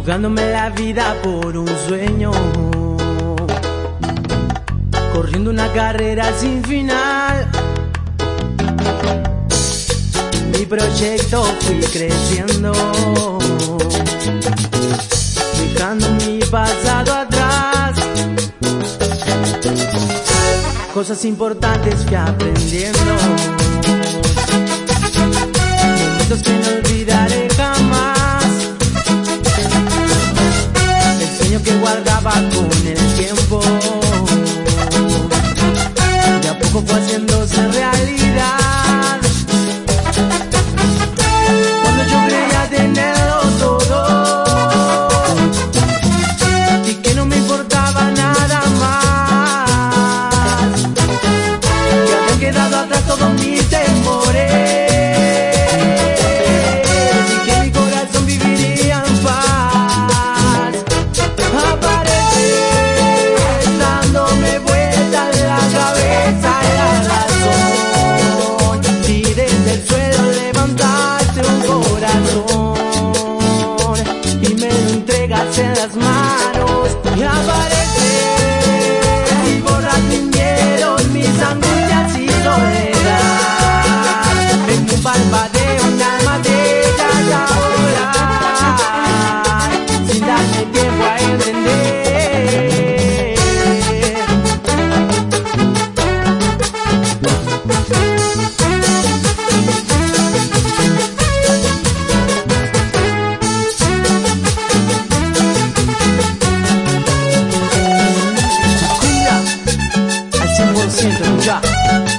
jugándome la vida por un sueño, corriendo una carrera sin final. Mi proyecto fui creciendo, dejando mi pasado atrás. Cosas importantes fui aprendiendo, pegas en las manos y aparece y borras mis miedos, mis angustias y soledad. En un 我窝子现成的。